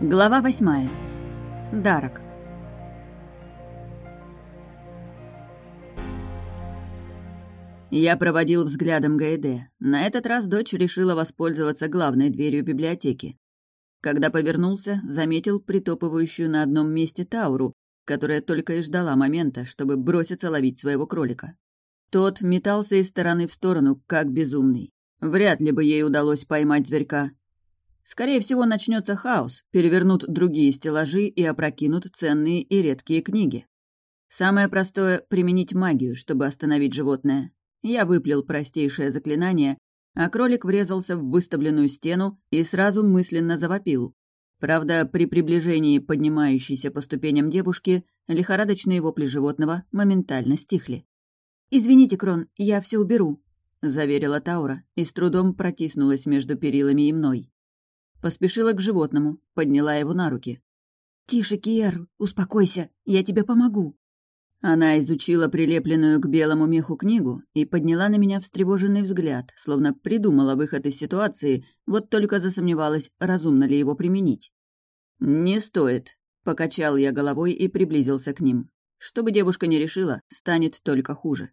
Глава восьмая. Дарок. Я проводил взглядом Гаэде. На этот раз дочь решила воспользоваться главной дверью библиотеки. Когда повернулся, заметил притопывающую на одном месте Тауру, которая только и ждала момента, чтобы броситься ловить своего кролика. Тот метался из стороны в сторону, как безумный. Вряд ли бы ей удалось поймать зверька, Скорее всего, начнется хаос, перевернут другие стеллажи и опрокинут ценные и редкие книги. Самое простое — применить магию, чтобы остановить животное. Я выплел простейшее заклинание, а кролик врезался в выставленную стену и сразу мысленно завопил. Правда, при приближении поднимающейся по ступеням девушки лихорадочные вопли животного моментально стихли. «Извините, Крон, я все уберу», — заверила Таура и с трудом протиснулась между перилами и мной. Поспешила к животному, подняла его на руки. «Тише, Киерл, успокойся, я тебе помогу». Она изучила прилепленную к белому меху книгу и подняла на меня встревоженный взгляд, словно придумала выход из ситуации, вот только засомневалась, разумно ли его применить. «Не стоит», — покачал я головой и приблизился к ним. Что бы девушка ни решила, станет только хуже.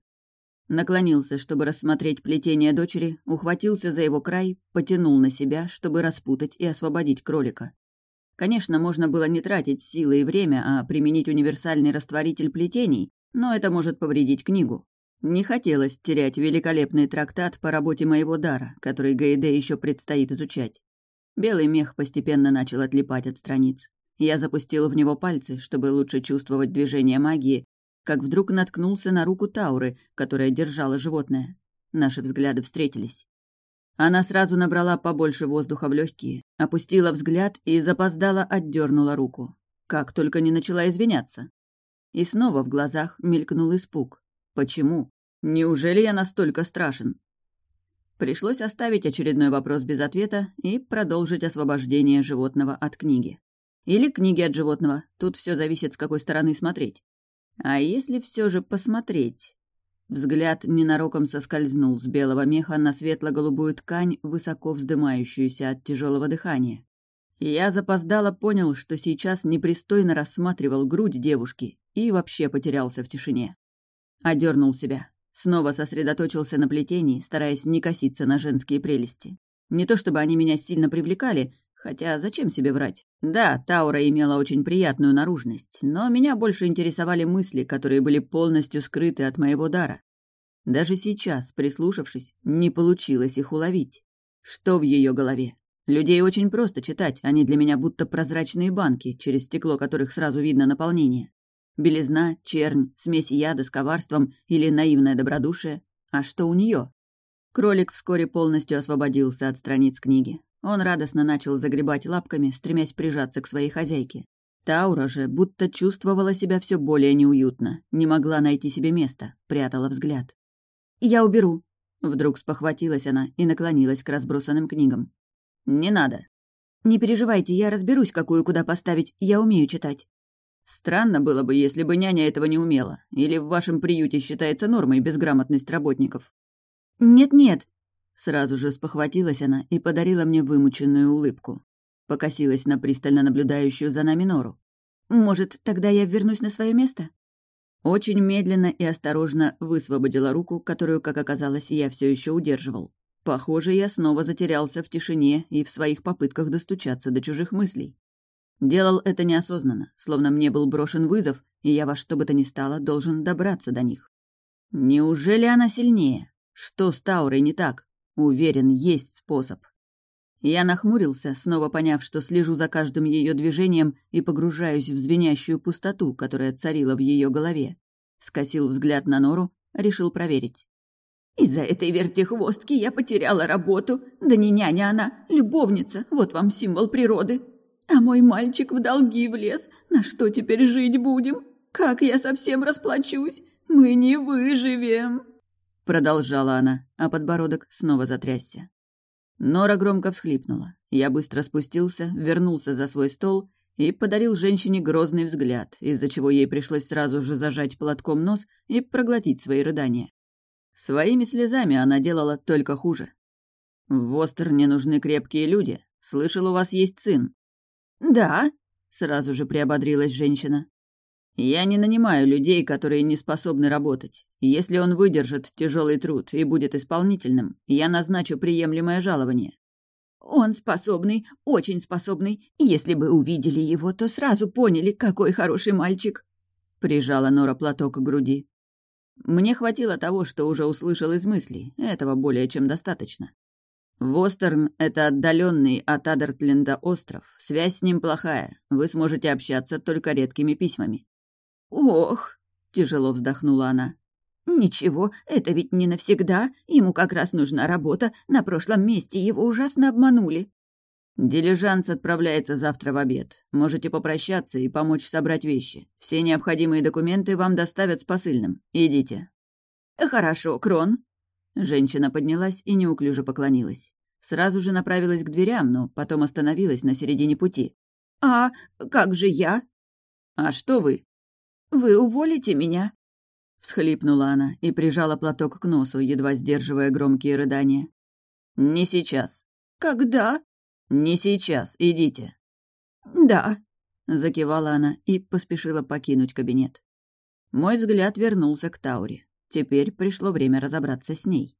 Наклонился, чтобы рассмотреть плетение дочери, ухватился за его край, потянул на себя, чтобы распутать и освободить кролика. Конечно, можно было не тратить силы и время, а применить универсальный растворитель плетений, но это может повредить книгу. Не хотелось терять великолепный трактат по работе моего дара, который Гайде еще предстоит изучать. Белый мех постепенно начал отлипать от страниц. Я запустил в него пальцы, чтобы лучше чувствовать движение магии, как вдруг наткнулся на руку Тауры, которая держала животное. Наши взгляды встретились. Она сразу набрала побольше воздуха в легкие, опустила взгляд и запоздала отдернула руку. Как только не начала извиняться. И снова в глазах мелькнул испуг. Почему? Неужели я настолько страшен? Пришлось оставить очередной вопрос без ответа и продолжить освобождение животного от книги. Или книги от животного, тут все зависит, с какой стороны смотреть. А если все же посмотреть? Взгляд ненароком соскользнул с белого меха на светло-голубую ткань, высоко вздымающуюся от тяжелого дыхания. Я запоздало понял, что сейчас непристойно рассматривал грудь девушки и вообще потерялся в тишине. Одернул себя. Снова сосредоточился на плетении, стараясь не коситься на женские прелести. Не то чтобы они меня сильно привлекали, Хотя зачем себе врать? Да, Таура имела очень приятную наружность, но меня больше интересовали мысли, которые были полностью скрыты от моего дара. Даже сейчас, прислушавшись, не получилось их уловить. Что в ее голове? Людей очень просто читать, они для меня будто прозрачные банки, через стекло которых сразу видно наполнение. Белизна, чернь, смесь яда с коварством или наивное добродушие. А что у нее? Кролик вскоре полностью освободился от страниц книги. Он радостно начал загребать лапками, стремясь прижаться к своей хозяйке. Таура же будто чувствовала себя все более неуютно, не могла найти себе места, прятала взгляд. «Я уберу», — вдруг спохватилась она и наклонилась к разбросанным книгам. «Не надо». «Не переживайте, я разберусь, какую куда поставить, я умею читать». Странно было бы, если бы няня этого не умела. Или в вашем приюте считается нормой безграмотность работников. «Нет-нет», Сразу же спохватилась она и подарила мне вымученную улыбку. Покосилась на пристально наблюдающую за нами Нору. «Может, тогда я вернусь на свое место?» Очень медленно и осторожно высвободила руку, которую, как оказалось, я все еще удерживал. Похоже, я снова затерялся в тишине и в своих попытках достучаться до чужих мыслей. Делал это неосознанно, словно мне был брошен вызов, и я во что бы то ни стало должен добраться до них. Неужели она сильнее? Что с Таурой не так? Уверен, есть способ. Я нахмурился, снова поняв, что слежу за каждым ее движением и погружаюсь в звенящую пустоту, которая царила в ее голове. Скосил взгляд на Нору, решил проверить. «Из-за этой вертихвостки я потеряла работу. Да не няня она, любовница, вот вам символ природы. А мой мальчик в долги влез. На что теперь жить будем? Как я совсем расплачусь? Мы не выживем!» Продолжала она, а подбородок снова затрясся. Нора громко всхлипнула. Я быстро спустился, вернулся за свой стол и подарил женщине грозный взгляд, из-за чего ей пришлось сразу же зажать платком нос и проглотить свои рыдания. Своими слезами она делала только хуже. «В Остер не нужны крепкие люди. Слышал, у вас есть сын». «Да», — сразу же приободрилась женщина. «Я не нанимаю людей, которые не способны работать. Если он выдержит тяжелый труд и будет исполнительным, я назначу приемлемое жалование». «Он способный, очень способный. Если бы увидели его, то сразу поняли, какой хороший мальчик», — прижала Нора платок к груди. Мне хватило того, что уже услышал из мыслей. Этого более чем достаточно. Востерн — это отдаленный от Адертленда остров. Связь с ним плохая. Вы сможете общаться только редкими письмами. «Ох!» — тяжело вздохнула она. «Ничего, это ведь не навсегда. Ему как раз нужна работа. На прошлом месте его ужасно обманули». «Дилижанс отправляется завтра в обед. Можете попрощаться и помочь собрать вещи. Все необходимые документы вам доставят с посыльным. Идите». «Хорошо, Крон». Женщина поднялась и неуклюже поклонилась. Сразу же направилась к дверям, но потом остановилась на середине пути. «А как же я?» «А что вы?» «Вы уволите меня?» Всхлипнула она и прижала платок к носу, едва сдерживая громкие рыдания. «Не сейчас». «Когда?» «Не сейчас, идите». «Да», — закивала она и поспешила покинуть кабинет. Мой взгляд вернулся к Тауре. Теперь пришло время разобраться с ней.